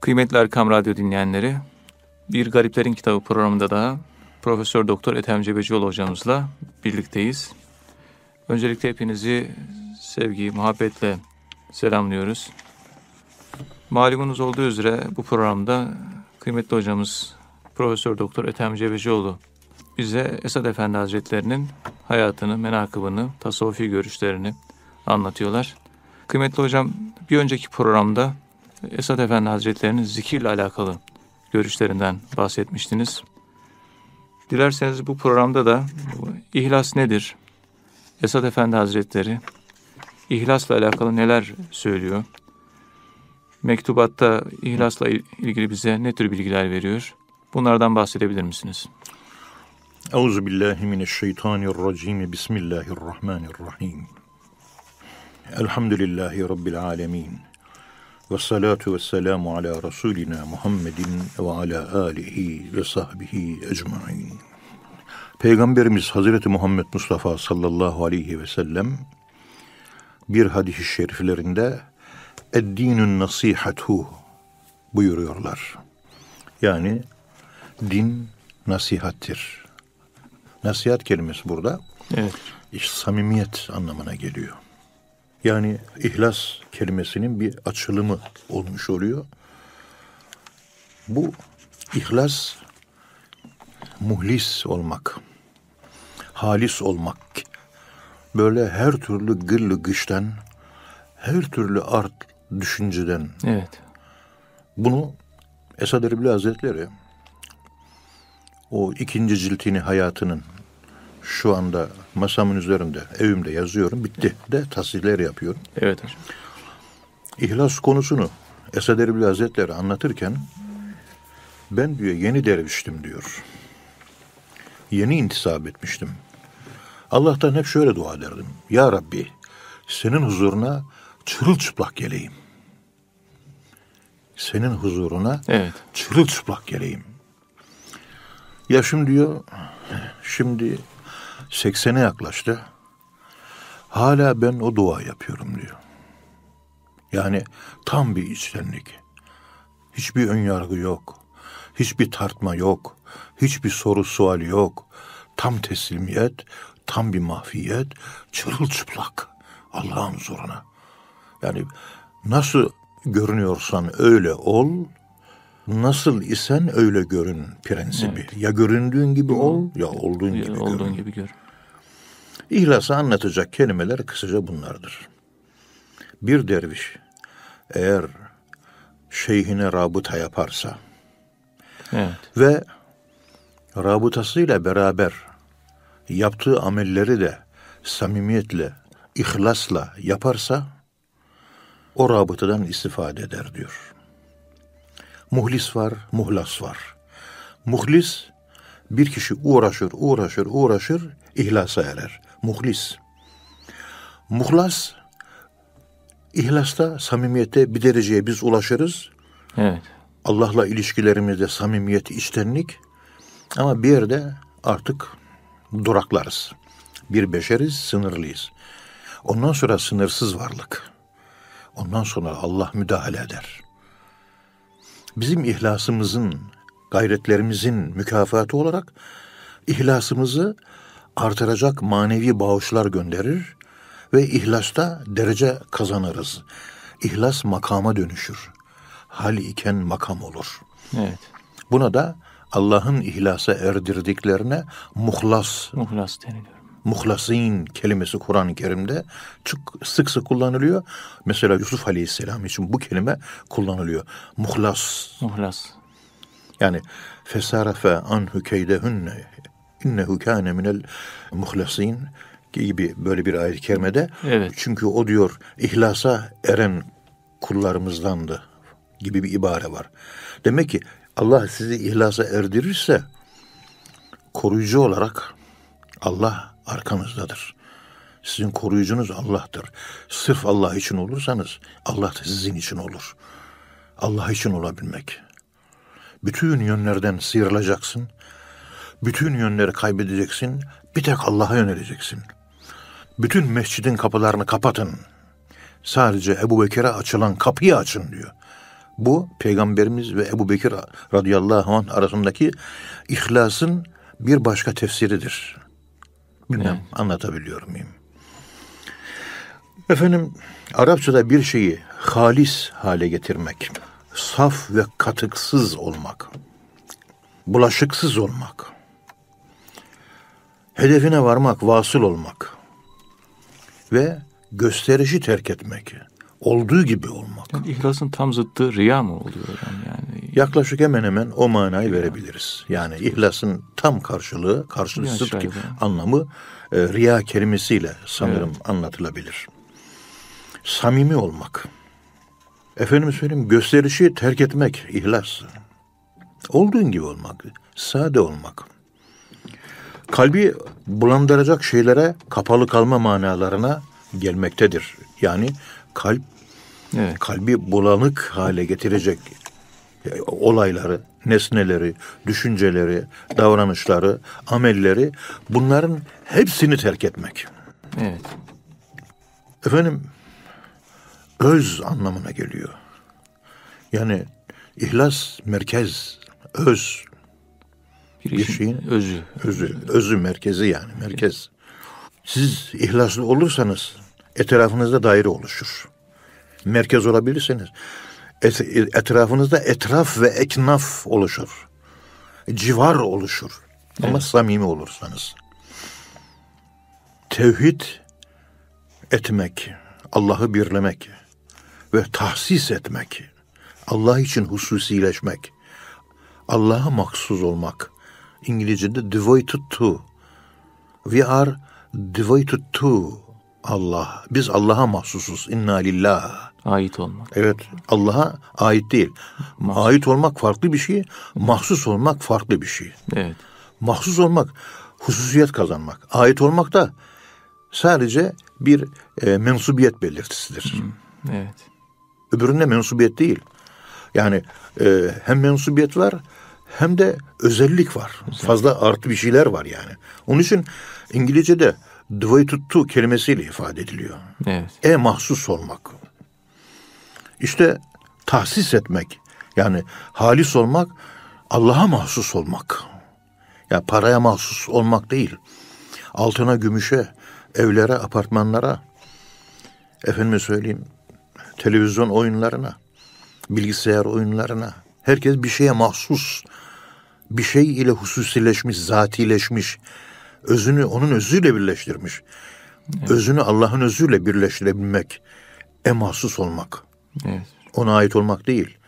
Kıymetli Erkam Radyo dinleyenleri, Bir Gariplerin Kitabı programında daha Profesör Doktor Ethem Cebecioğlu hocamızla birlikteyiz. Öncelikle hepinizi sevgi, muhabbetle selamlıyoruz. Malumunuz olduğu üzere bu programda kıymetli hocamız Profesör Doktor Ethem Cebecioğlu bize Esad Efendi Hazretlerinin hayatını, menakıbını, tasavvufi görüşlerini anlatıyorlar. Kıymetli hocam bir önceki programda Esad Efendi Hazretlerinin zikirle alakalı görüşlerinden bahsetmiştiniz. Dilerseniz bu programda da ihlas nedir? Esad Efendi Hazretleri ihlasla alakalı neler söylüyor? Mektubatta ihlasla ilgili bize ne tür bilgiler veriyor? Bunlardan bahsedebilir misiniz? Euzu billahi mineşşeytanirracim. Bismillahirrahmanirrahim. Elhamdülillahi rabbil alamin. Ve salatu ve selamu ala Resulina Muhammedin ve ala alihi ve sahbihi ecmain. Peygamberimiz Hazreti Muhammed Mustafa sallallahu aleyhi ve sellem bir hadis-i şeriflerinde Eddinün nasihatu buyuruyorlar. Yani din nasihattir. Nasihat kelimesi burada evet. iş samimiyet anlamına geliyor. Yani ihlas kelimesinin bir açılımı olmuş oluyor. Bu ihlas muhlis olmak, halis olmak, böyle her türlü gırlı gıştan, her türlü art düşünceden. Evet. Bunu Esad Erbil Hazretleri o ikinci ciltini hayatının şu anda masamın üzerinde, evimde yazıyorum. Bitti de tasdikler yapıyorum. Evet hocam. İhlas konusunu Esad Erbil Hazretleri anlatırken ben diyor yeni derviştim diyor. Yeni intisap etmiştim. Allah'tan hep şöyle dua ederdim. Ya Rabbi senin huzuruna çırılçıplak geleyim. Senin huzuruna evet. çırılçıplak geleyim. Yaşım diyor şimdi 80'e yaklaştı. Hala ben o dua yapıyorum diyor. Yani tam bir içtenlik. Hiçbir önyargı yok. Hiçbir tartma yok. Hiçbir soru sual yok. Tam teslimiyet, tam bir mahfiyet, çırılçıplak Allah'ın huzuruna. Yani nasıl görünüyorsan öyle ol, nasıl isen öyle görün prensibi. Evet. Ya göründüğün gibi ol ya olduğun ya gibi olduğun görün. gibi gör. İhlası anlatacak kelimeler kısaca bunlardır. Bir derviş eğer şeyhine rabıta yaparsa evet. ve rabıtasıyla beraber yaptığı amelleri de samimiyetle, ihlasla yaparsa o rabıtadan istifade eder diyor. Muhlis var, muhlas var. Muhlis bir kişi uğraşır, uğraşır, uğraşır, ihlasa erer. Muhlis. Muhlas İhlasta, samimiyete bir dereceye biz ulaşırız. Evet. Allah'la ilişkilerimizde samimiyet, içtenlik ama bir yerde artık duraklarız. Bir beşeriz, sınırlıyız. Ondan sonra sınırsız varlık. Ondan sonra Allah müdahale eder. Bizim ihlasımızın, gayretlerimizin mükafatı olarak ihlasımızı artıracak manevi bağışlar gönderir ve ihlasta derece kazanırız. İhlas makama dönüşür. Hal iken makam olur. Evet. Buna da Allah'ın ihlasa erdirdiklerine muhlas. Muhlas deniliyor. Muhlasin kelimesi Kur'an-ı Kerim'de çok sık sık kullanılıyor. Mesela Yusuf Aleyhisselam için bu kelime kullanılıyor. Muhlas. Muhlas. Yani fesarafe anhu keydehünne innehu kâne minel muhlasin gibi böyle bir ayet-i kerimede. Evet. Çünkü o diyor ihlasa eren kullarımızdandı gibi bir ibare var. Demek ki Allah sizi ihlasa erdirirse koruyucu olarak Allah arkanızdadır. Sizin koruyucunuz Allah'tır. Sırf Allah için olursanız Allah da sizin için olur. Allah için olabilmek. Bütün yönlerden sıyrılacaksın. Bütün yönleri kaybedeceksin. Bir tek Allah'a yöneleceksin. Bütün mescidin kapılarını kapatın. Sadece Ebu Bekir'e açılan kapıyı açın diyor. Bu peygamberimiz ve Ebu Bekir radıyallahu anh arasındaki ihlasın bir başka tefsiridir. Bilmem Evet. anlatabiliyor muyum? Efendim Arapçada bir şeyi halis hale getirmek, saf ve katıksız olmak, bulaşıksız olmak, hedefine varmak, vasıl olmak ve gösterişi terk etmek, olduğu gibi olmak. Yani ihlasın tam zıttı riya mı oluyor hocam yani? Yaklaşık hemen hemen o manayı verebiliriz. Yani ihlasın tam karşılığı, ki yukarı. anlamı e, riya kelimesiyle sanırım anlatılabilir. Samimi olmak. Efendim söyleyeyim gösterişi terk etmek, ihlas. Olduğun gibi olmak, sade olmak. Kalbi bulandıracak şeylere kapalı kalma manalarına gelmektedir. Yani kalp Evet. kalbi bulanık hale getirecek olayları, nesneleri, düşünceleri, davranışları, amelleri bunların hepsini terk etmek. Evet. Efendim öz anlamına geliyor. Yani ihlas merkez, öz, Bir, şeyin- özü. özü, özü merkezi yani merkez. Siz ihlaslı olursanız etrafınızda daire oluşur. Merkez olabilirseniz et- etrafınızda etraf ve eknaf oluşur. Civar oluşur. Ama samimi olursanız. Tevhid etmek, Allah'ı birlemek ve tahsis etmek, Allah için hususileşmek, Allah'a maksuz olmak. İngilizce'de devoted to. We are devoted to Allah. Biz Allah'a mahsusuz. İnna lillah. Ait olmak. Evet, Allah'a ait değil. Ait olmak farklı bir şey, mahsus olmak farklı bir şey. Evet. Mahsus olmak, hususiyet kazanmak. Ait olmak da sadece bir e, mensubiyet belirtisidir. Evet. Öbüründe mensubiyet değil. Yani e, hem mensubiyet var hem de özellik var. Fazla artı bir şeyler var yani. Onun için İngilizce'de to kelimesiyle ifade ediliyor. Evet. E mahsus olmak. İşte tahsis etmek. Yani halis olmak, Allah'a mahsus olmak. Ya paraya mahsus olmak değil. Altına, gümüşe, evlere, apartmanlara, efendime söyleyeyim, televizyon oyunlarına, bilgisayar oyunlarına. Herkes bir şeye mahsus, bir şey ile hususileşmiş, zatileşmiş, özünü onun özüyle birleştirmiş. Özünü Allah'ın özüyle birleştirebilmek, e mahsus olmak. Evet. Ona ait olmak değil.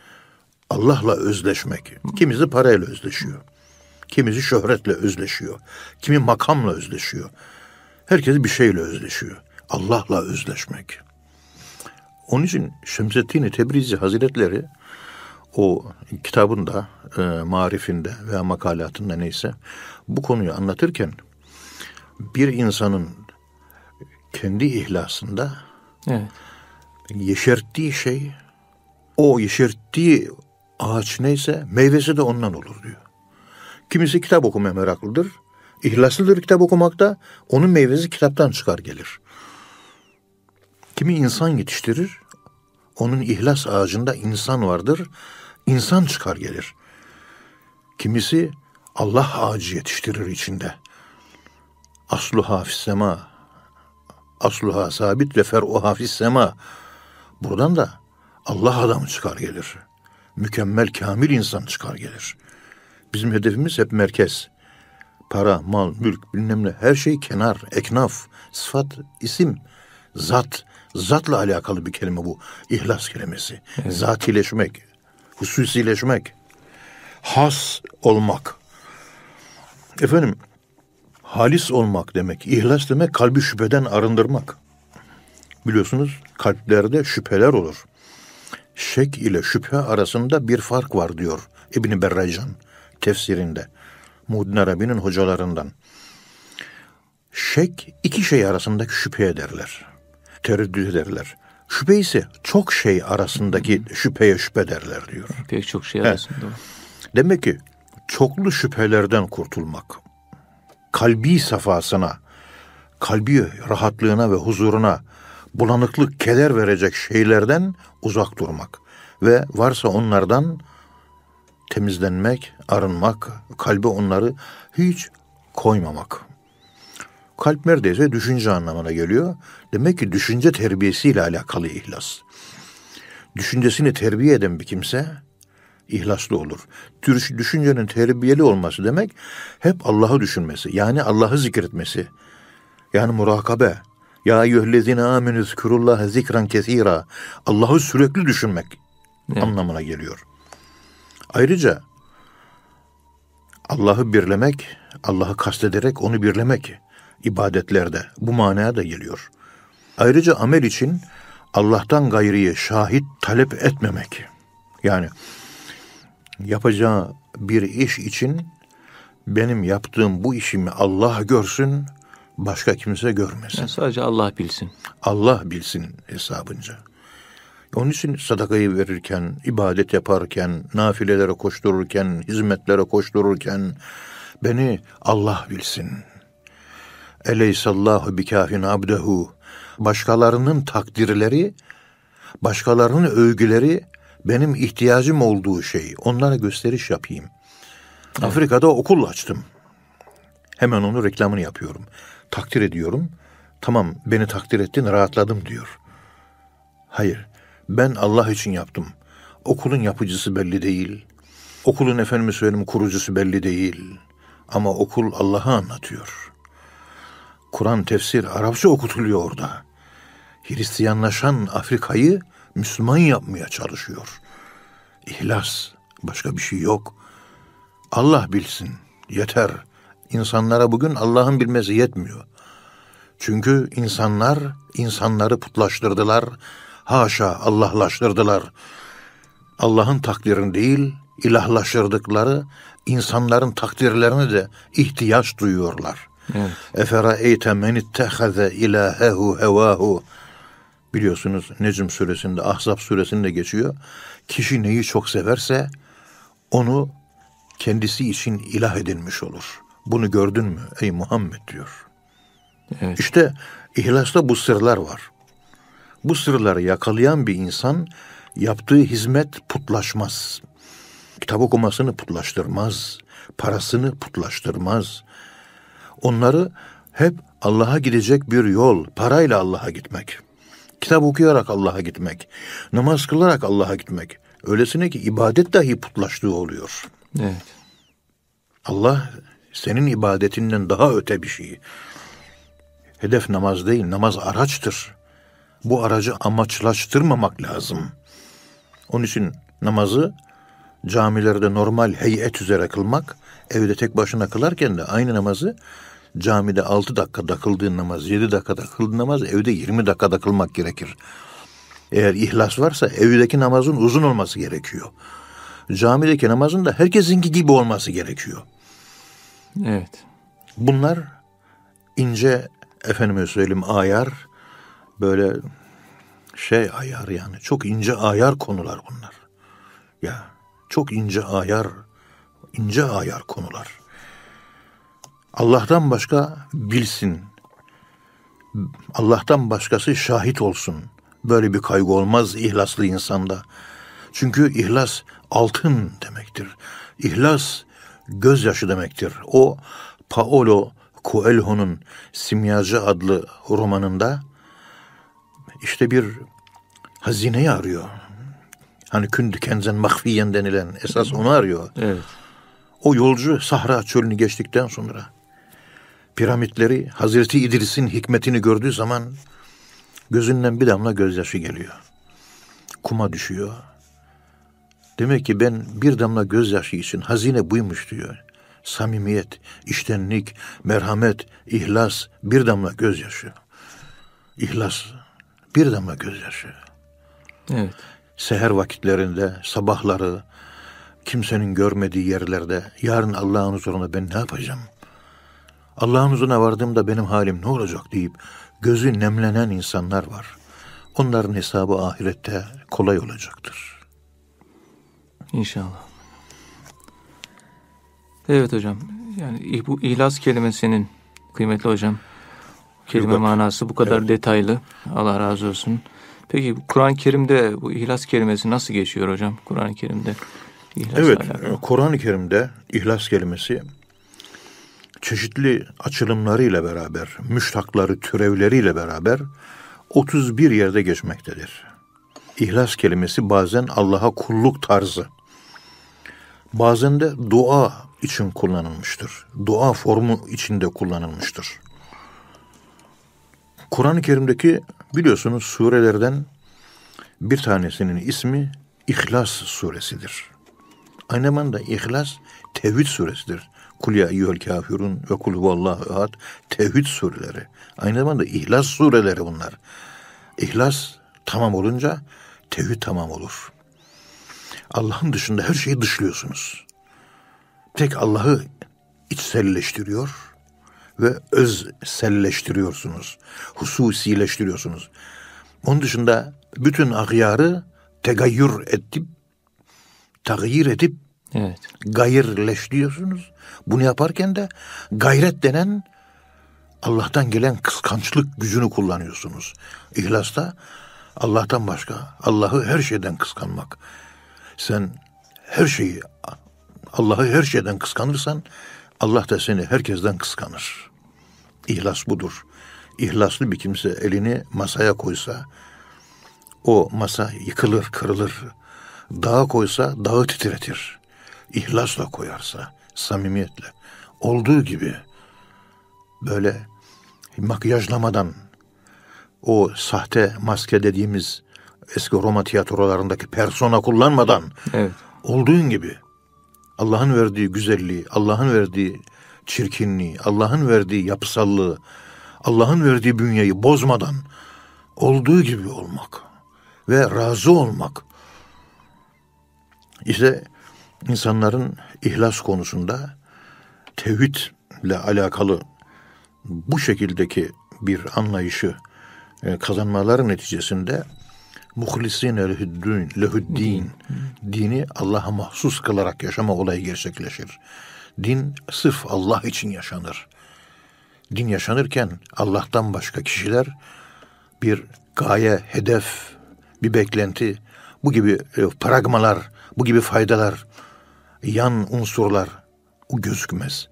Allah'la özleşmek. Kimisi parayla özleşiyor. Kimisi şöhretle özleşiyor. Kimi makamla özleşiyor. Herkes bir şeyle özleşiyor. Allah'la özleşmek. Onun için Şemseddin Tebrizi Hazretleri o kitabında, e, marifinde veya makalatında neyse bu konuyu anlatırken bir insanın kendi ihlasında Evet. yeşerttiği şey o yeşerttiği ağaç neyse meyvesi de ondan olur diyor. Kimisi kitap okumaya meraklıdır. İhlaslıdır kitap okumakta. Onun meyvesi kitaptan çıkar gelir. Kimi insan yetiştirir. Onun ihlas ağacında insan vardır. İnsan çıkar gelir. Kimisi Allah ağacı yetiştirir içinde. Asluha fissema. Asluha sabit ve fer'uha fissema. Buradan da Allah adamı çıkar gelir. Mükemmel, kamil insan çıkar gelir. Bizim hedefimiz hep merkez. Para, mal, mülk, bilmem ne. Her şey kenar, eknaf, sıfat, isim, zat. Zatla alakalı bir kelime bu. İhlas kelimesi. Zatileşmek, hususileşmek, has olmak. Efendim, halis olmak demek, ihlas demek kalbi şüpheden arındırmak. Biliyorsunuz kalplerde şüpheler olur. Şek ile şüphe arasında bir fark var diyor İbni Berraycan tefsirinde. Muhyiddin Arabi'nin hocalarından. Şek iki şey arasındaki şüphe ederler. Tereddüt ederler. Şüphe ise çok şey arasındaki şüpheye şüphe derler diyor. Pek çok şey arasında. var. Demek ki çoklu şüphelerden kurtulmak, kalbi safasına, kalbi rahatlığına ve huzuruna bulanıklık, keder verecek şeylerden uzak durmak ve varsa onlardan temizlenmek, arınmak, kalbe onları hiç koymamak. Kalp neredeyse düşünce anlamına geliyor. Demek ki düşünce terbiyesiyle alakalı ihlas. Düşüncesini terbiye eden bir kimse ihlaslı olur. Düşüncenin terbiyeli olması demek hep Allah'ı düşünmesi. Yani Allah'ı zikretmesi. Yani murakabe. Ya eyyühellezine amenü zikurullaha zikran kesira. Allah'ı sürekli düşünmek evet. anlamına geliyor. Ayrıca Allah'ı birlemek, Allah'ı kastederek onu birlemek ibadetlerde bu manaya da geliyor. Ayrıca amel için Allah'tan gayriye şahit talep etmemek. Yani yapacağı bir iş için benim yaptığım bu işimi Allah görsün, başka kimse görmesin. Yani sadece Allah bilsin. Allah bilsin hesabınca. Onun için sadakayı verirken, ibadet yaparken, nafilelere koştururken, hizmetlere koştururken beni Allah bilsin. Eleysallahu bikafin abdehu. Başkalarının takdirleri, başkalarının övgüleri benim ihtiyacım olduğu şey. Onlara gösteriş yapayım. Evet. Afrika'da okul açtım. Hemen onu reklamını yapıyorum. Takdir ediyorum. Tamam beni takdir ettin rahatladım diyor. Hayır ben Allah için yaptım. Okulun yapıcısı belli değil. Okulun efendime söyleyeyim kurucusu belli değil. Ama okul Allah'ı anlatıyor. Kur'an tefsir Arapça okutuluyor orada. Hristiyanlaşan Afrika'yı Müslüman yapmaya çalışıyor. İhlas, başka bir şey yok. Allah bilsin, yeter. İnsanlara bugün Allah'ın bilmesi yetmiyor. Çünkü insanlar insanları putlaştırdılar. Haşa Allahlaştırdılar. Allah'ın takdirini değil, ilahlaştırdıkları insanların takdirlerini de ihtiyaç duyuyorlar. Efera eyte men ittehaze ilahehu hevahu. Biliyorsunuz Necm suresinde, Ahzab suresinde geçiyor. Kişi neyi çok severse onu kendisi için ilah edinmiş olur. Bunu gördün mü ey Muhammed diyor. Evet. İşte ihlasta bu sırlar var. Bu sırları yakalayan bir insan yaptığı hizmet putlaşmaz. Kitap okumasını putlaştırmaz. Parasını putlaştırmaz. Onları hep Allah'a gidecek bir yol, parayla Allah'a gitmek. Kitap okuyarak Allah'a gitmek. Namaz kılarak Allah'a gitmek. Öylesine ki ibadet dahi putlaştığı oluyor. Evet. Allah senin ibadetinden daha öte bir şey. Hedef namaz değil, namaz araçtır. Bu aracı amaçlaştırmamak lazım. Onun için namazı camilerde normal heyet üzere kılmak, evde tek başına kılarken de aynı namazı camide 6 dakikada kıldığın namaz, 7 dakikada kıldığın namaz evde 20 dakikada kılmak gerekir. Eğer ihlas varsa evdeki namazın uzun olması gerekiyor. Camideki namazın da herkesinki gibi olması gerekiyor. Evet. Bunlar ince efendime söyleyeyim ayar böyle şey ayar yani çok ince ayar konular bunlar. Ya çok ince ayar ince ayar konular. Allah'tan başka bilsin. Allah'tan başkası şahit olsun. Böyle bir kaygı olmaz ihlaslı insanda. Çünkü ihlas altın demektir. İhlas gözyaşı demektir. O Paolo Coelho'nun Simyacı adlı romanında işte bir hazineyi arıyor. Hani kündü kenzen mahfiyen denilen esas onu arıyor. Evet. O yolcu Sahra çölünü geçtikten sonra piramitleri Hazreti İdris'in hikmetini gördüğü zaman gözünden bir damla gözyaşı geliyor. Kuma düşüyor. Demek ki ben bir damla gözyaşı için hazine buymuş diyor. Samimiyet, iştenlik, merhamet, ihlas, bir damla gözyaşı. İhlas, bir damla gözyaşı. Evet. Seher vakitlerinde, sabahları, kimsenin görmediği yerlerde, yarın Allah'ın huzuruna ben ne yapacağım? Allah'ın huzuruna vardığımda benim halim ne olacak deyip gözü nemlenen insanlar var. Onların hesabı ahirette kolay olacaktır. İnşallah. Evet hocam. Yani bu ihlas kelimesinin kıymetli hocam kelime Yok. manası bu kadar evet. detaylı. Allah razı olsun. Peki Kur'an-ı Kerim'de bu ihlas kelimesi nasıl geçiyor hocam? Kur'an-ı Kerim'de ihlasla Evet. Kur'an-ı Kerim'de ihlas kelimesi çeşitli açılımlarıyla beraber, müştakları, türevleriyle beraber 31 yerde geçmektedir. İhlas kelimesi bazen Allah'a kulluk tarzı, bazen de dua için kullanılmıştır. Dua formu içinde kullanılmıştır. Kur'an-ı Kerim'deki biliyorsunuz surelerden bir tanesinin ismi İhlas suresidir. Aynı zamanda İhlas tevhid suresidir. Kul ya eyyuhel kafirun ve kul huvallahu ahad tevhid sureleri. Aynı zamanda İhlas sureleri bunlar. İhlas tamam olunca tevhid tamam olur. Allah'ın dışında her şeyi dışlıyorsunuz. Tek Allah'ı içselleştiriyor ve özselleştiriyorsunuz. Hususileştiriyorsunuz. Onun dışında bütün ahyarı tegayyür edip, tağyir edip Evet. gayirleştiriyorsunuz. Bunu yaparken de gayret denen Allah'tan gelen kıskançlık gücünü kullanıyorsunuz. İhlasta Allah'tan başka, Allah'ı her şeyden kıskanmak. Sen her şeyi, Allah'ı her şeyden kıskanırsan Allah da seni herkesten kıskanır. İhlas budur. İhlaslı bir kimse elini masaya koysa o masa yıkılır, kırılır. Dağa koysa dağı titretir. İhlasla koyarsa, samimiyetle. Olduğu gibi böyle makyajlamadan o sahte maske dediğimiz eski Roma tiyatrolarındaki persona kullanmadan Evet. olduğun gibi Allah'ın verdiği güzelliği, Allah'ın verdiği çirkinliği, Allah'ın verdiği yapısallığı, Allah'ın verdiği bünyeyi bozmadan olduğu gibi olmak ve razı olmak. İşte insanların ihlas konusunda tevhidle alakalı bu şekildeki bir anlayışı e, kazanmaları neticesinde muhlisin lehüddin, lehüddin dini Allah'a mahsus kılarak yaşama olayı gerçekleşir. Din sırf Allah için yaşanır. Din yaşanırken Allah'tan başka kişiler bir gaye, hedef, bir beklenti, bu gibi e, pragmalar, bu gibi faydalar, yan unsurlar o gözükmez.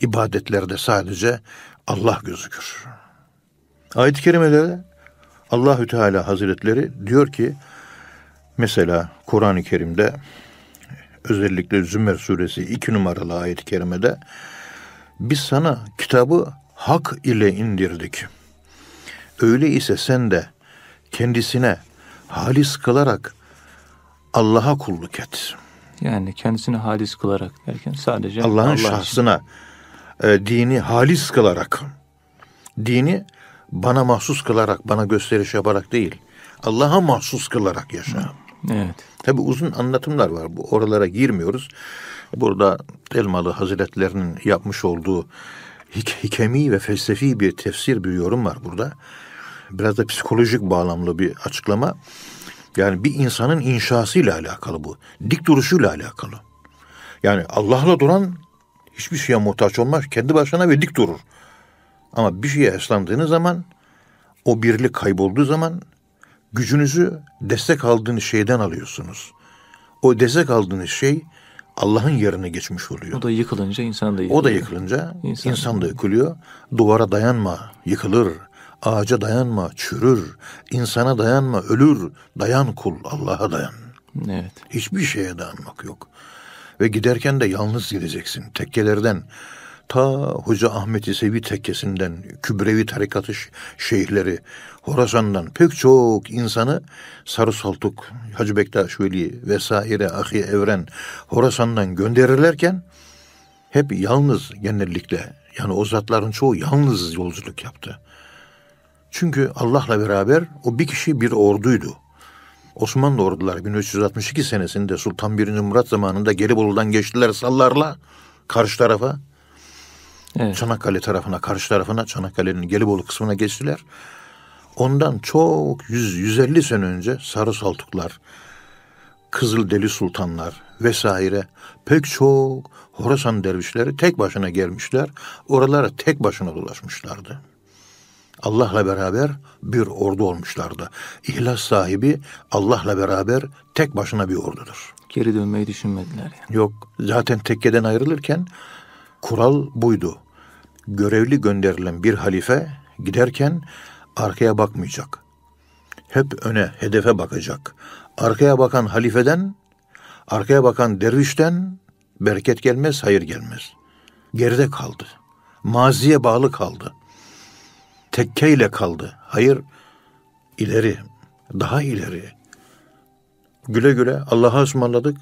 İbadetlerde sadece Allah gözükür. Ayet-i kerimelerde Allahü Teala Hazretleri diyor ki mesela Kur'an-ı Kerim'de özellikle Zümer suresi 2 numaralı ayet-i kerimede biz sana kitabı hak ile indirdik. Öyleyse sen de kendisine halis kılarak Allah'a kulluk et. Yani kendisini halis kılarak derken sadece Allah'ın Allah için. şahsına e, dini halis kılarak, dini bana mahsus kılarak, bana gösteriş yaparak değil, Allah'a mahsus kılarak yaşa. Evet. Tabi uzun anlatımlar var. Bu oralara girmiyoruz. Burada Elmalı Hazretlerinin yapmış olduğu hik- hikemi ve felsefi bir tefsir bir yorum var burada. Biraz da psikolojik bağlamlı bir açıklama. Yani bir insanın inşasıyla alakalı bu. Dik duruşuyla alakalı. Yani Allah'la duran hiçbir şeye muhtaç olmaz. Kendi başına ve dik durur. Ama bir şeye eslandığınız zaman o birlik kaybolduğu zaman gücünüzü destek aldığınız şeyden alıyorsunuz. O destek aldığınız şey Allah'ın yerine geçmiş oluyor. O da yıkılınca insan da yıkılıyor. O da yıkılınca İnsan. insan, da yıkılıyor. Duvara dayanma, yıkılır. Ağaca dayanma, çürür. İnsana dayanma, ölür. Dayan kul, Allah'a dayan. Evet. Hiçbir şeye dayanmak yok. Ve giderken de yalnız gideceksin. Tekkelerden ta Hoca Ahmet İsevi tekkesinden, Kübrevi tarikatı şeyhleri, Horasan'dan pek çok insanı Sarı Saltuk, Hacı Bektaş Veli vesaire, Ahi Evren Horasan'dan gönderirlerken hep yalnız genellikle yani o zatların çoğu yalnız yolculuk yaptı. Çünkü Allah'la beraber o bir kişi bir orduydu. Osmanlı orduları 1362 senesinde Sultan 1. Murat zamanında Gelibolu'dan geçtiler sallarla karşı tarafa. Evet. Çanakkale tarafına, karşı tarafına, Çanakkale'nin Gelibolu kısmına geçtiler. Ondan çok 100 150 sene önce Sarı Saltuklar, Kızıl Deli Sultanlar vesaire pek çok Horasan dervişleri tek başına gelmişler. Oralara tek başına dolaşmışlardı. Allah'la beraber bir ordu olmuşlardı. İhlas sahibi Allah'la beraber tek başına bir ordudur. Geri dönmeyi düşünmediler yani. Yok zaten tekkeden ayrılırken kural buydu. Görevli gönderilen bir halife giderken arkaya bakmayacak. Hep öne, hedefe bakacak. Arkaya bakan halifeden, arkaya bakan dervişten bereket gelmez, hayır gelmez. Geride kaldı. Maziye bağlı kaldı. Tekkeyle kaldı. Hayır, ileri, daha ileri. Güle güle Allah'a ısmarladık.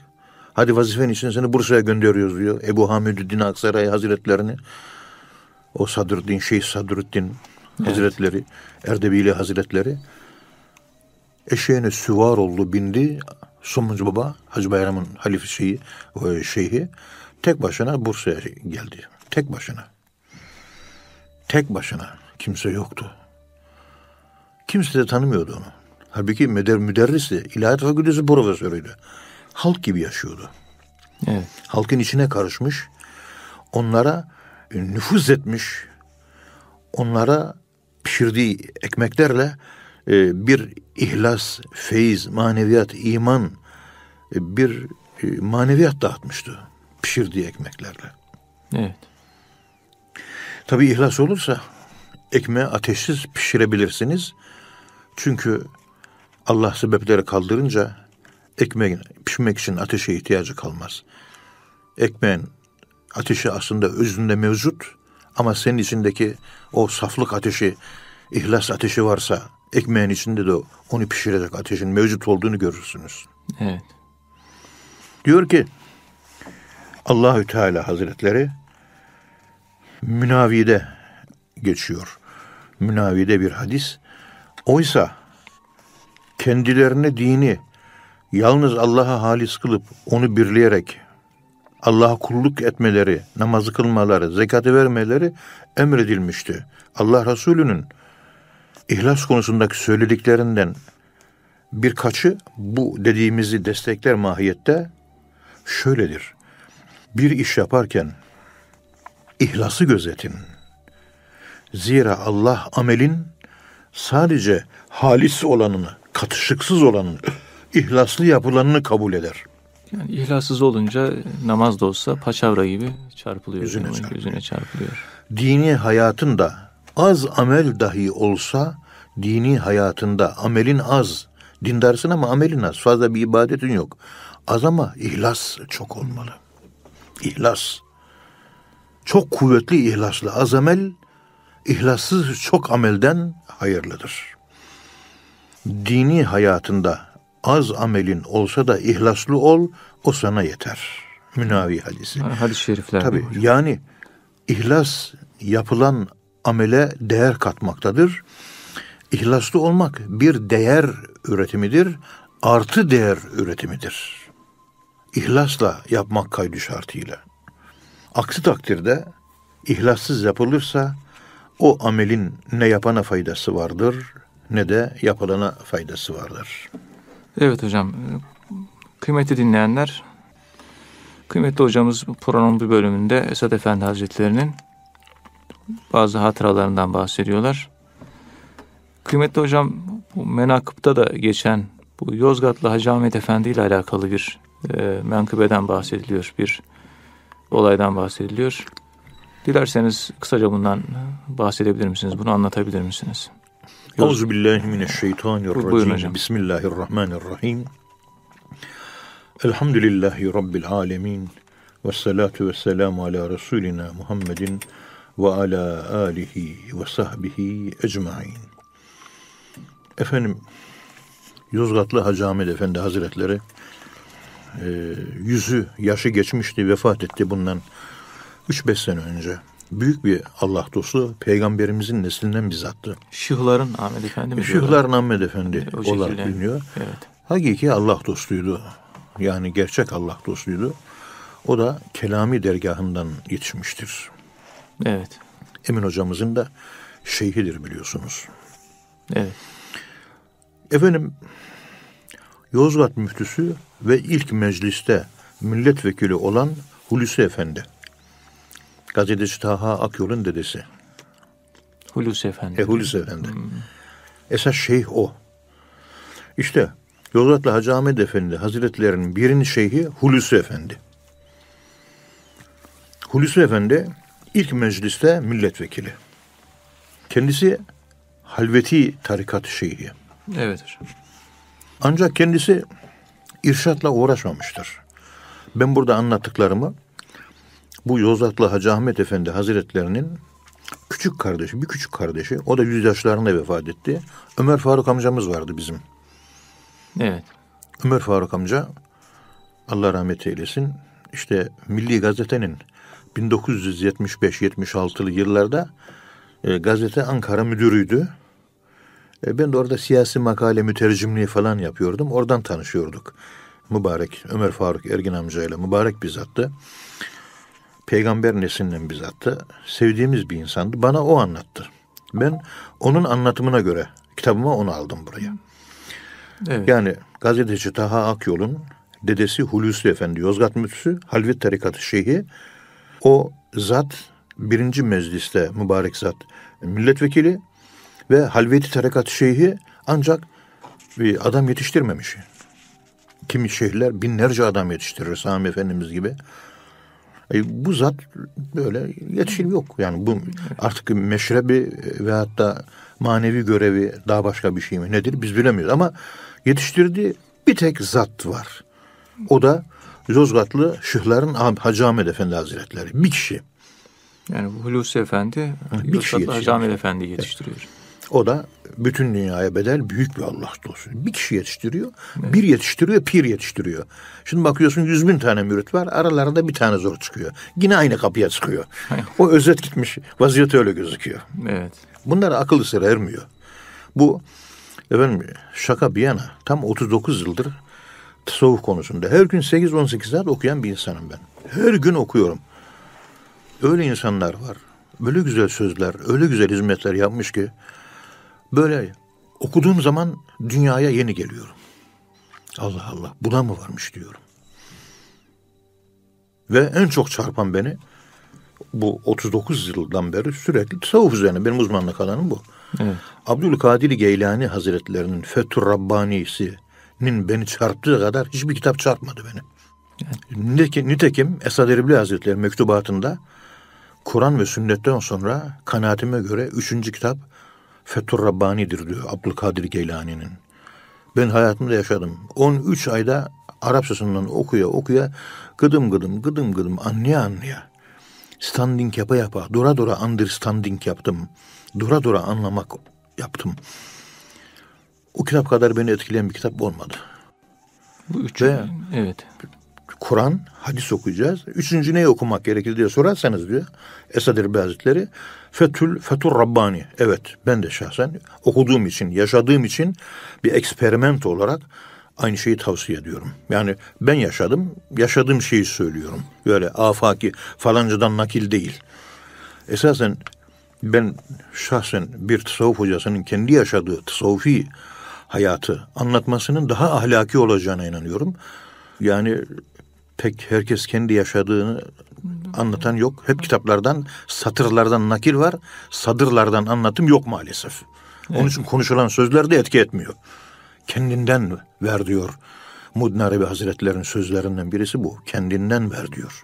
Hadi vazifen için seni Bursa'ya gönderiyoruz diyor. Ebu Hamidüddin Aksaray Hazretlerini. O Sadrüddin, Şeyh Sadrüddin Hazretleri, Erdebili Hazretleri. Eşeğine süvar oldu, bindi. Somuncu Baba, Hacı Bayram'ın halife şeyi, o şeyhi. Tek başına Bursa'ya geldi. Tek başına. Tek başına. Kimse yoktu. Kimse de tanımıyordu onu. Halbuki müder, müderrisi, ilahiyat fakültesi profesörüydü. Halk gibi yaşıyordu. Evet. Halkın içine karışmış, onlara nüfuz etmiş, onlara pişirdiği ekmeklerle e, bir ihlas, feyiz, maneviyat, iman, e, bir e, maneviyat dağıtmıştı pişirdiği ekmeklerle. Evet. Tabi ihlas olursa ekmeği ateşsiz pişirebilirsiniz. Çünkü Allah sebepleri kaldırınca ekmeğin pişmek için ateşe ihtiyacı kalmaz. Ekmeğin ateşi aslında özünde mevcut ama senin içindeki o saflık ateşi, ihlas ateşi varsa ekmeğin içinde de onu pişirecek ateşin mevcut olduğunu görürsünüz. Evet. Diyor ki Allahü Teala Hazretleri Münavide geçiyor. Münavide bir hadis. Oysa kendilerine dini yalnız Allah'a halis kılıp onu birleyerek Allah'a kulluk etmeleri, namazı kılmaları, zekatı vermeleri emredilmişti. Allah Resulü'nün ihlas konusundaki söylediklerinden birkaçı bu dediğimizi destekler mahiyette şöyledir. Bir iş yaparken ihlası gözetin. Zira Allah amelin sadece halis olanını, katışıksız olanını, ihlaslı yapılanını kabul eder. Yani ihlassız olunca namaz da olsa paçavra gibi çarpılıyor. Yüzüne Yani çarpılıyor. Yüzüne çarpılıyor. Dini hayatında az amel dahi olsa dini hayatında amelin az. Dindarsın ama amelin az. Fazla bir ibadetin yok. Az ama ihlas çok olmalı. İhlas. Çok kuvvetli ihlaslı az amel, ihlassız çok amelden hayırlıdır. Dini hayatında az amelin olsa da ihlaslı ol, o sana yeter. Münavi hadisi. Yani hadis-i şerifler. Tabii yani ihlas yapılan amele değer katmaktadır. İhlaslı olmak bir değer üretimidir, artı değer üretimidir. İhlasla yapmak kaydı şartıyla. Aksi takdirde ihlassız yapılırsa o amelin ne yapana faydası vardır ne de yapılana faydası vardır. Evet hocam. Kıymetli dinleyenler, kıymetli hocamız programın bir bölümünde Esad Efendi Hazretleri'nin bazı hatıralarından bahsediyorlar. Kıymetli hocam bu menakıpta da geçen bu Yozgatlı Hacı Ahmet Efendi ile alakalı bir e, menkıbeden bahsediliyor. Bir olaydan bahsediliyor. Dilerseniz kısaca bundan bahsedebilir misiniz? Bunu anlatabilir misiniz? Euzu billahi Buyurun mineşşeytanirracim. hocam. Bismillahirrahmanirrahim. Elhamdülillahi rabbil alamin. Ve salatu ve selamu ala Resulina Muhammedin ve ala alihi ve sahbihi ecmain. Efendim, Yozgatlı Hacı Ahmet Efendi Hazretleri e, yüzü, yaşı geçmişti, vefat etti bundan 3-5 sene önce. Büyük bir Allah dostu, peygamberimizin neslinden bizattı. Şıhların Ahmet Efendi mi? diyorlar? Şıhlar Ahmet Efendi O olarak şekilde. biliniyor. Evet. Hakiki Allah dostuydu. Yani gerçek Allah dostuydu. O da Kelami dergahından yetişmiştir. Evet. Emin hocamızın da şeyhidir biliyorsunuz. Evet. Efendim Yozgat müftüsü ve ilk mecliste milletvekili olan Hulusi Efendi. Gazeteci Taha Akyol'un dedesi. Hulusi Efendi. E, Hulusi Efendi. Esas şeyh o. İşte Yozgatlı Hacı Ahmet Efendi Hazretlerinin birinci şeyhi Hulusi Efendi. Hulusi Efendi ilk mecliste milletvekili. Kendisi Halveti tarikat şeyhi. Evet. Ancak kendisi irşatla uğraşmamıştır. Ben burada anlattıklarımı bu Yozgatlı Hacı Ahmet Efendi Hazretlerinin küçük kardeşi, bir küçük kardeşi, o da yüz yaşlarında vefat etti. Ömer Faruk amcamız vardı bizim. Evet. Ömer Faruk amca, Allah rahmet eylesin, işte Milli Gazete'nin 1975-76'lı yıllarda e, gazete Ankara müdürüydü. E, ben de orada siyasi makale mütercimliği falan yapıyordum. Oradan tanışıyorduk. Mübarek Ömer Faruk Ergin amcayla mübarek bizattı. Peygamber neslinden bizattı. Sevdiğimiz bir insandı. Bana o anlattı. Ben onun anlatımına göre kitabıma onu aldım buraya. Evet. Yani gazeteci Taha Akyol'un dedesi Hulusi Efendi Yozgat Müftüsü, Halvet Tarikatı Şeyhi. O zat birinci mecliste mübarek zat milletvekili ve Halveti Tarikatı Şeyhi ancak bir adam yetiştirmemiş. Kimi şeyhler binlerce adam yetiştirir Sami Efendimiz gibi. E, bu zat böyle yetişim yok. Yani bu artık meşrebi ve hatta manevi görevi daha başka bir şey mi nedir biz bilemiyoruz. Ama yetiştirdiği bir tek zat var. O da Yozgatlı Şıhların Hacı Ahmet Efendi Hazretleri. Bir kişi. Yani Hulusi Efendi bir Yozgatlı Hacı. Ahmet Efendi yetiştiriyor. O da bütün dünyaya bedel büyük bir Allah dostu. Bir kişi yetiştiriyor, bir yetiştiriyor, pir yetiştiriyor. Şimdi bakıyorsun yüz bin tane mürit var, aralarında bir tane zor çıkıyor. Yine aynı kapıya çıkıyor. o özet gitmiş, vaziyet öyle gözüküyor. Evet. Bunlara akıl sıra ermiyor. Bu efendim şaka bir yana tam 39 yıldır tasavvuf konusunda her gün 8-18 saat okuyan bir insanım ben. Her gün okuyorum. Öyle insanlar var. Böyle güzel sözler, öyle güzel hizmetler yapmış ki böyle okuduğum zaman dünyaya yeni geliyorum. Allah Allah buna mı varmış diyorum. Ve en çok çarpan beni bu 39 yıldan beri sürekli tasavvuf üzerine benim uzmanlık alanım bu. Evet. Abdülkadir Geylani Hazretlerinin Fethur Rabbani'sinin beni çarptığı kadar hiçbir kitap çarpmadı beni. Nitekim, nitekim Esad Erbil Hazretleri mektubatında Kur'an ve sünnetten sonra kanaatime göre üçüncü kitap Fethur Rabbani'dir diyor Abdülkadir Geylani'nin. Ben hayatımda yaşadım. 13 ayda Arapçasından okuya okuya gıdım gıdım gıdım gıdım anlaya anlaya standing yapa yapa dura dura understanding yaptım. Dura dura anlamak yaptım. O kitap kadar beni etkileyen bir kitap olmadı. Bu üç. Ve- Evet. Kur'an, hadis okuyacağız. Üçüncü neyi okumak gerekir diye sorarsanız diyor Esad Erbil Hazretleri Fethül Fethur Rabbani. Evet ben de şahsen okuduğum için, yaşadığım için bir eksperiment olarak aynı şeyi tavsiye ediyorum. Yani ben yaşadım, yaşadığım şeyi söylüyorum. Böyle afaki falancadan nakil değil. Esasen ben şahsen bir tasavvuf hocasının kendi yaşadığı tasavvufi hayatı anlatmasının daha ahlaki olacağına inanıyorum. Yani pek herkes kendi yaşadığını anlatan yok. Hep kitaplardan, satırlardan nakil var. Sadırlardan anlatım yok maalesef. Onun için konuşulan sözler de etki etmiyor. Kendinden ver diyor. Muddin Arabi Hazretleri'nin sözlerinden birisi bu. Kendinden ver diyor.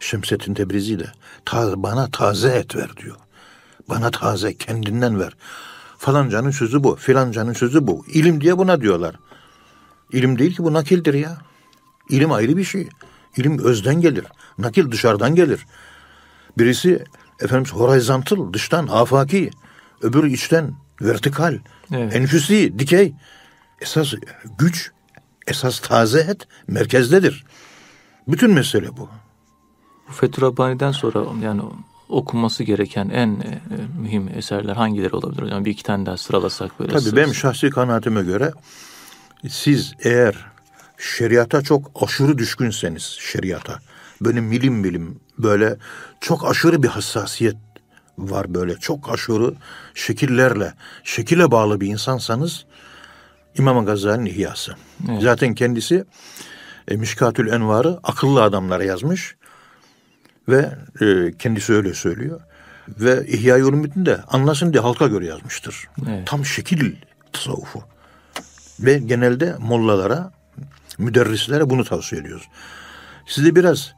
Şemsettin Tebrizi de "Ta- bana taze et ver diyor. Bana taze kendinden ver. Falancanın sözü bu, filancanın sözü bu. İlim diye buna diyorlar. İlim değil ki bu nakildir ya. İlim ayrı bir şey. İlim özden gelir. Nakil dışarıdan gelir. Birisi efendim horizontal, dıştan, afaki. Öbürü içten, vertikal, Evet. enfüsi, dikey. Esas güç, esas taze et merkezdedir. Bütün mesele bu. Fethur Rabbani'den sonra yani okunması gereken en e, mühim eserler hangileri olabilir? Yani bir iki tane daha sıralasak böyle. Tabii sır- benim şahsi kanaatime göre siz eğer şeriata çok aşırı düşkünseniz şeriata böyle milim milim böyle çok aşırı bir hassasiyet var böyle çok aşırı şekillerle şekile bağlı bir insansanız İmam Gazali'nin İhyası. Evet. Zaten kendisi e, Mişkatül Envar'ı akıllı adamlara yazmış ve e, kendisi öyle söylüyor. ve İhya-i Ulumuddin de anlasın diye halka göre yazmıştır. Evet. Tam şekil tasavvufu. Ve genelde mollalara, müderrislere bunu tavsiye ediyoruz. Size biraz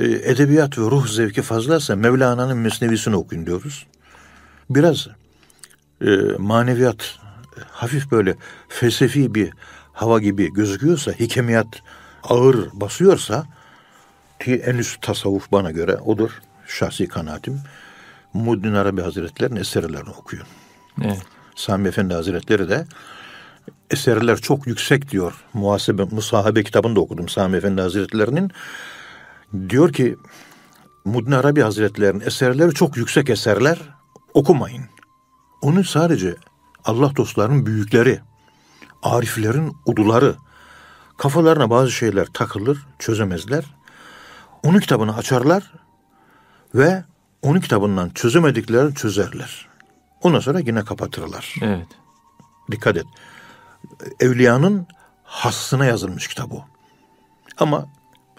e, edebiyat ve ruh zevki fazlaysa Mevlana'nın Mesnevisini okuyun diyoruz. Biraz e, maneviyat hafif böyle felsefi bir hava gibi gözüküyorsa, hikemiyat ağır basıyorsa ki en üst tasavvuf bana göre odur. Şahsi kanaatim. Muddin Arabi Hazretleri'nin eserlerini okuyun. Evet. Sami Efendi Hazretleri de eserler çok yüksek diyor. Muhasebe, Musahabe kitabını da okudum Sami Efendi Hazretleri'nin. Diyor ki Muddin Arabi Hazretleri'nin eserleri çok yüksek eserler okumayın. Onu sadece Allah dostlarının büyükleri, ariflerin uduları, kafalarına bazı şeyler takılır, çözemezler. Onun kitabını açarlar ve onun kitabından çözemediklerini çözerler. Ondan sonra yine kapatırlar. Evet. Dikkat et. Evliyanın hassına yazılmış kitap o. Ama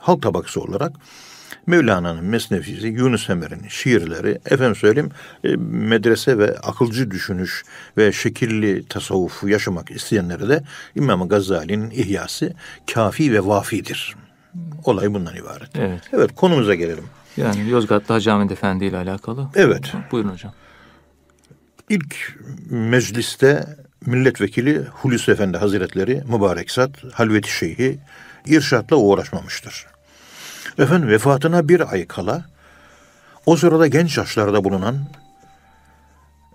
halk tabakası olarak Mevlana'nın Mesnevisi, Yunus Emre'nin şiirleri, efendim söyleyeyim e, medrese ve akılcı düşünüş ve şekilli tasavvufu yaşamak isteyenlere de İmam Gazali'nin ihyası kafi ve vafidir. Olay bundan ibaret. Evet. Evet konumuza gelelim. Yani Yozgatlı Hacı Ahmet Efendi ile alakalı. Evet. Buyurun hocam. İlk mecliste milletvekili Hulusi Efendi Hazretleri Mübarek Zat Halveti Şeyhi irşatla uğraşmamıştır. Efendim vefatına bir ay kala o sırada genç yaşlarda bulunan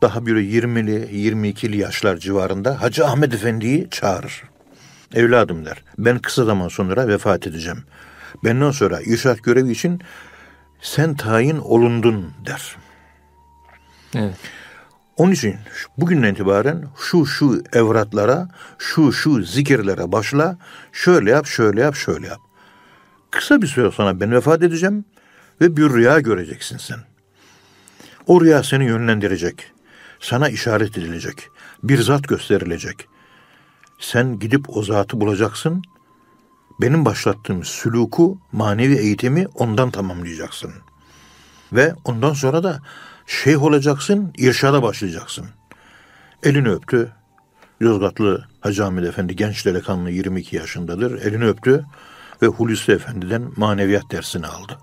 daha böyle 20'li 22'li yaşlar civarında Hacı Ahmet Efendi'yi çağırır. Evladım der ben kısa zaman sonra vefat edeceğim. Benden sonra irşat görevi için sen tayin olundun der. Evet. Onun için bugünden itibaren şu şu evratlara, şu şu zikirlere başla, şöyle yap, şöyle yap, şöyle yap. Kısa bir süre sonra ben vefat edeceğim ve bir rüya göreceksin sen. O rüya seni yönlendirecek, sana işaret edilecek, bir zat gösterilecek. Sen gidip o zatı bulacaksın, benim başlattığım süluku, manevi eğitimi ondan tamamlayacaksın. Ve ondan sonra da şeyh olacaksın, irşada başlayacaksın. Elini öptü. Yozgatlı Hacı Ahmet Efendi genç delikanlı 22 yaşındadır. Elini öptü ve Hulusi Efendi'den maneviyat dersini aldı.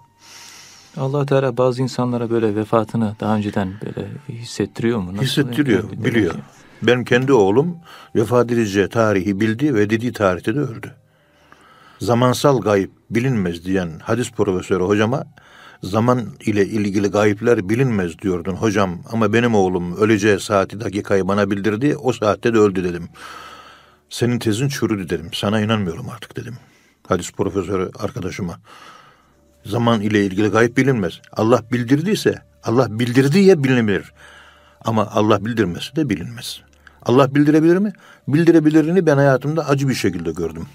allah Teala bazı insanlara böyle vefatını daha önceden böyle hissettiriyor mu? Nasıl Hissettiriyor, yapıyor? biliyor. Benim kendi oğlum vefat edeceği tarihi bildi ve dediği tarihte de öldü. Zamansal gayip bilinmez diyen hadis profesörü hocama zaman ile ilgili gayipler bilinmez diyordun hocam ama benim oğlum öleceği saati dakikayı bana bildirdi o saatte de öldü dedim. Senin tezin çürüdü dedim sana inanmıyorum artık dedim. Hadis profesörü arkadaşıma. Zaman ile ilgili gayip bilinmez. Allah bildirdiyse Allah bildirdiği bilinir. Ama Allah bildirmesi de bilinmez. Allah bildirebilir mi? Bildirebilirini ben hayatımda acı bir şekilde gördüm.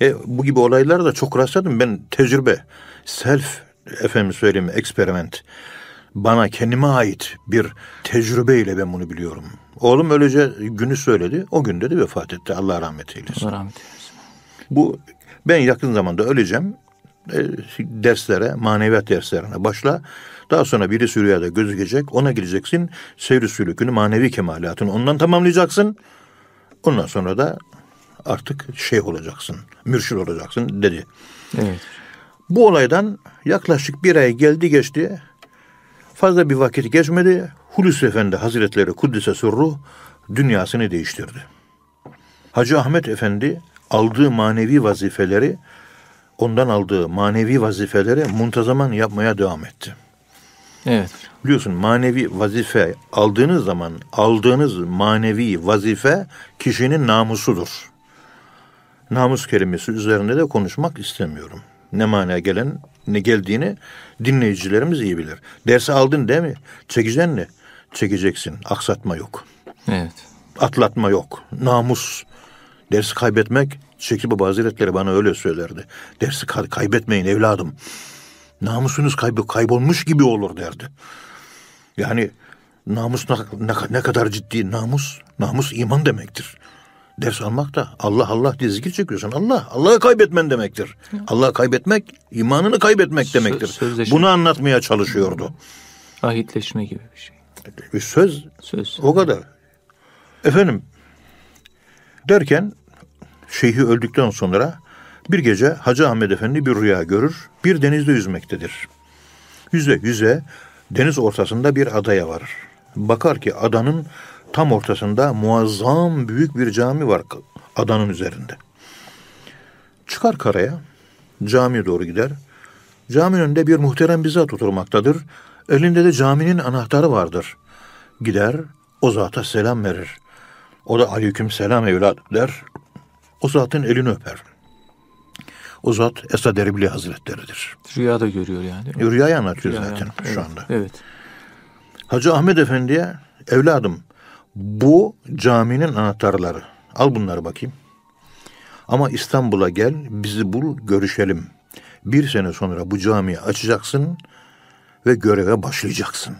E, bu gibi olaylara da çok rastladım. Ben tecrübe, self efendim söyleyeyim eksperiment. Bana kendime ait bir tecrübeyle ben bunu biliyorum. Oğlum öylece günü söyledi. O günde de vefat etti. Allah rahmet eylesin. Allah rahmet eylesin. Bu ben yakın zamanda öleceğim. E, derslere, maneviyat derslerine başla. Daha sonra birisi rüyada gözükecek. Ona gideceksin. Seyri sülükünü, manevi kemalatını ondan tamamlayacaksın. Ondan sonra da artık şeyh olacaksın, mürşid olacaksın dedi. Evet. Bu olaydan yaklaşık bir ay geldi geçti. Fazla bir vakit geçmedi. Hulusi Efendi Hazretleri Kuddise Sürruh dünyasını değiştirdi. Hacı Ahmet Efendi aldığı manevi vazifeleri ondan aldığı manevi vazifeleri muntazaman yapmaya devam etti. Evet. Biliyorsun manevi vazife aldığınız zaman aldığınız manevi vazife kişinin namusudur. Namus kelimesi üzerinde de konuşmak istemiyorum. Ne manaya gelen ne geldiğini dinleyicilerimiz iyi bilir. Dersi aldın değil mi? Çekeceksin ne? Çekeceksin. Aksatma yok. Evet. Atlatma yok. Namus. Dersi kaybetmek Şekil Baba Hazretleri bana öyle söylerdi. Dersi kay- kaybetmeyin evladım. Namusunuz kaybı kaybolmuş gibi olur derdi. Yani namus ne, ne, ne kadar ciddi namus. Namus iman demektir. Ders almak da Allah Allah diye zikir çekiyorsun. Allah, Allah'ı kaybetmen demektir. Allah'ı kaybetmek, imanını kaybetmek demektir. sözleşme. Bunu anlatmaya çalışıyordu. Ahitleşme gibi bir şey. Bir söz Söz. o kadar. Efendim derken şeyhi öldükten sonra bir gece Hacı Ahmet Efendi bir rüya görür. Bir denizde yüzmektedir. Yüze yüze deniz ortasında bir adaya varır. Bakar ki adanın tam ortasında muazzam büyük bir cami var adanın üzerinde. Çıkar karaya, camiye doğru gider. Caminin önünde bir muhterem bir zat oturmaktadır. Elinde de caminin anahtarı vardır. Gider, o zata selam verir. O da aleyküm selam evlat der. O zatın elini öper. O zat Esad Erbil Hazretleri'dir. Rüyada görüyor yani. Rüyayı anlatıyor Rüya zaten yani. şu Evet, anda. Evet. Hacı Ahmet Efendi'ye evladım bu caminin anahtarları. Al bunları bakayım. Ama İstanbul'a gel bizi bul görüşelim. Bir sene sonra bu camiyi açacaksın ve göreve başlayacaksın.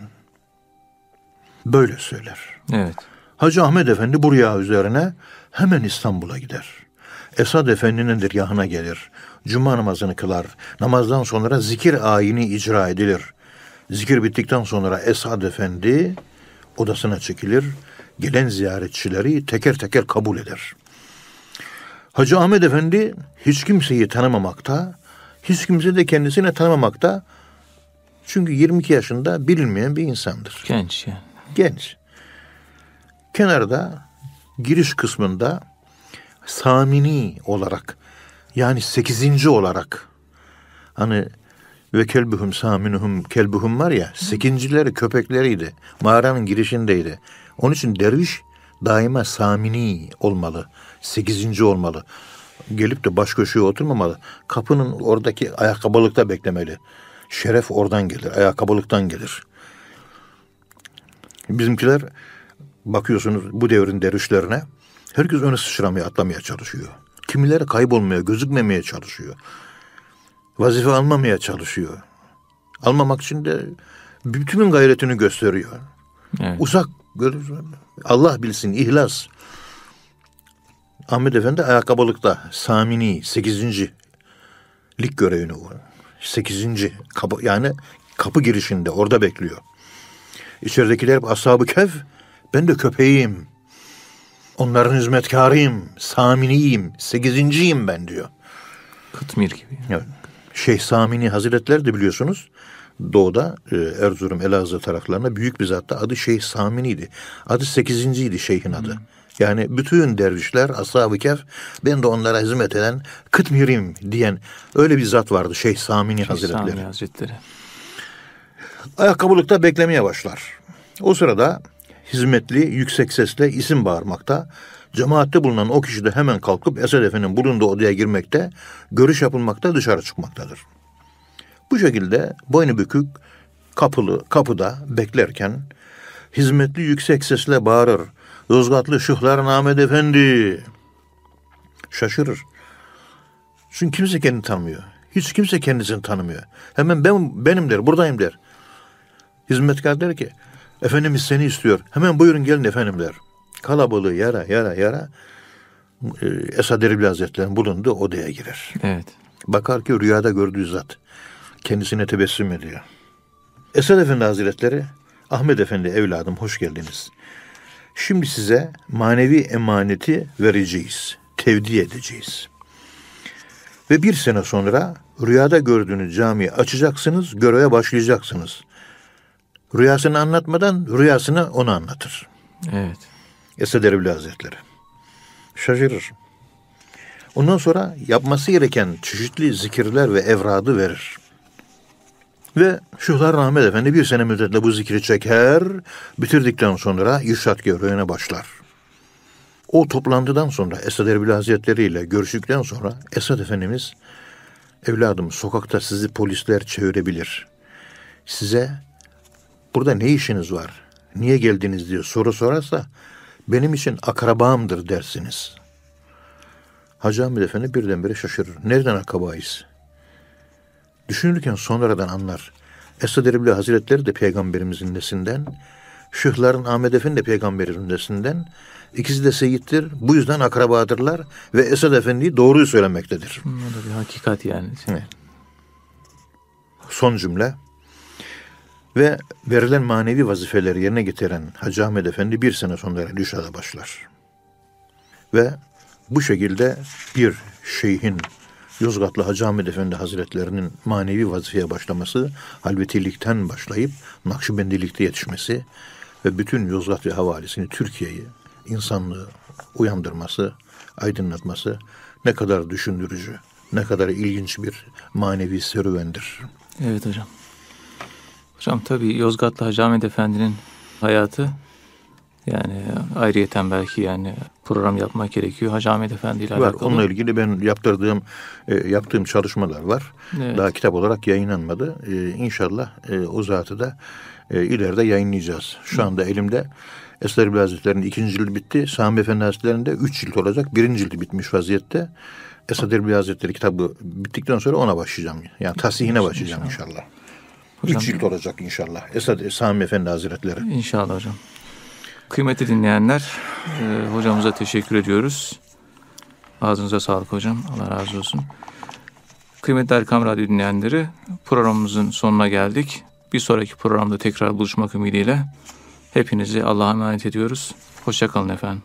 Böyle söyler. Evet. Hacı Ahmet Efendi bu rüya üzerine hemen İstanbul'a gider. Esad Efendi'nin dergahına gelir. Cuma namazını kılar. Namazdan sonra zikir ayini icra edilir. Zikir bittikten sonra Esad Efendi odasına çekilir. Gelen ziyaretçileri teker teker kabul eder. Hacı Ahmet Efendi hiç kimseyi tanımamakta, hiç kimse de kendisini tanımamakta. Çünkü 22 yaşında bilinmeyen bir insandır Genç yani. genç. Kenarda giriş kısmında Samini olarak yani sekizinci olarak hani ve kelbuhum saminuhum kelbuhum var ya sekincileri köpekleriydi. Mağaranın girişindeydi. Onun için derviş daima samini olmalı. Sekizinci olmalı. Gelip de baş köşeye oturmamalı. Kapının oradaki ayakkabılıkta beklemeli. Şeref oradan gelir. Ayakkabılıktan gelir. Bizimkiler bakıyorsunuz bu devrin dervişlerine herkes öne sıçramaya atlamaya çalışıyor. Kimileri kaybolmaya, gözükmemeye çalışıyor. Vazife almamaya çalışıyor. Almamak için de bütün gayretini gösteriyor. Evet. Uzak. Allah bilsin ihlas. Ahmet Efendi ayakkabılıkta Samini 8. lig görevini var. 8. kapı yani kapı girişinde orada bekliyor. İçeridekiler hep ashab-ı kehf. Ben de köpeğim. Onların hizmetkarıyım. Saminiyim. Sekizinciyim ben diyor. Kıtmir gibi. Evet. Şeyh Samini Hazretleri de biliyorsunuz doğuda e, Erzurum, Elazığ taraflarında büyük bir zatta adı Şeyh Samini'ydi. Adı sekizinciydi şeyhin adı. Yani bütün dervişler, ashab-ı kehf, ben de onlara hizmet eden Kıtmir'im diyen öyle bir zat vardı Şeyh Samini Hazretleri. Sami Hazretleri. Ayakkabılıkta beklemeye başlar. O sırada hizmetli yüksek sesle isim bağırmakta. Cemaatte bulunan o kişi de hemen kalkıp Esed Efe'nin bulunduğu odaya girmekte, görüş yapılmakta dışarı çıkmaktadır. Bu şekilde boynu bükük kapılı kapıda beklerken hizmetli yüksek sesle bağırır. Yozgatlı Şıhlar Ahmet Efendi. Şaşırır. Çünkü kimse kendini tanımıyor. Hiç kimse kendisini tanımıyor. Hemen ben benim der, buradayım der. Hizmetkar der ki, Efendimiz seni istiyor. Hemen buyurun gelin efendim der. Kalabalığı yara yara yara e, Esad Erbil Hazretleri'nin bulunduğu odaya girer. Evet. Bakar ki rüyada gördüğü zat kendisine tebessüm ediyor. Esad Efendi Hazretleri, Ahmet Efendi evladım hoş geldiniz. Şimdi size manevi emaneti vereceğiz, tevdi edeceğiz. Ve bir sene sonra rüyada gördüğünüz camiyi açacaksınız, göreve başlayacaksınız. Rüyasını anlatmadan rüyasını ona anlatır. Evet. Esed Erbil Hazretleri. Şaşırır. Ondan sonra yapması gereken çeşitli zikirler ve evradı verir. Ve Şuhlar Rahmet Efendi bir sene müddetle bu zikri çeker, bitirdikten sonra irşat görevine başlar. O toplantıdan sonra Esad Erbil Hazretleri ile görüştükten sonra Esad Efendimiz, evladım sokakta sizi polisler çevirebilir. Size burada ne işiniz var, niye geldiniz diye soru sorarsa, benim için akrabamdır dersiniz. Hacı Ahmet Efendi birdenbire şaşırır. Nereden akrabayız? Düşünürken sonradan anlar. Esad Erbil Hazretleri de peygamberimizin nesinden, Şıhların Ahmet Efendi de peygamberin nesinden, ikisi de seyittir, bu yüzden akrabadırlar ve Esad Efendi doğruyu söylemektedir. O da bir hakikat yani. Evet. Son cümle. Ve verilen manevi vazifeleri yerine getiren Hacı Ahmet Efendi bir sene sonra Rüşa'da başlar. Ve bu şekilde bir şeyhin Yozgatlı Hacı Ahmet Efendi Hazretlerinin manevi vazifeye başlaması, halvetilikten başlayıp Nakşibendilikte yetişmesi ve bütün Yozgat ve havalisini Türkiye'yi, insanlığı uyandırması, aydınlatması ne kadar düşündürücü, ne kadar ilginç bir manevi serüvendir. Evet hocam. Hocam tabii Yozgatlı Hacı Ahmet Efendi'nin hayatı yani ayrıyeten belki yani program yapmak gerekiyor. Hacı Ahmet Efendi ile alakalı. Onunla ilgili ben yaptırdığım e, yaptığım çalışmalar var. Evet. Daha kitap olarak yayınlanmadı. E, inşallah e, o zatı da e, ileride yayınlayacağız. Şu anda elimde Esler Hazretleri'nin ikinci cildi bitti. Sami Efendi Hazretleri'nin de üç cilt olacak. Birinci cildi bitmiş vaziyette. Esad Erbil Hazretleri kitabı bittikten sonra ona başlayacağım. Yani tasihine başlayacağım inşallah. Hocam- Üç cilt olacak inşallah. Esad Sami Efendi Hazretleri. İnşallah hocam. Kıymetli dinleyenler, e, hocamıza teşekkür ediyoruz. Ağzınıza sağlık hocam. Allah razı olsun. Kıymetli Erkam Radyo dinleyenleri, programımızın sonuna geldik. Bir sonraki programda tekrar buluşmak ümidiyle hepinizi Allah'a emanet ediyoruz. Hoşçakalın efendim.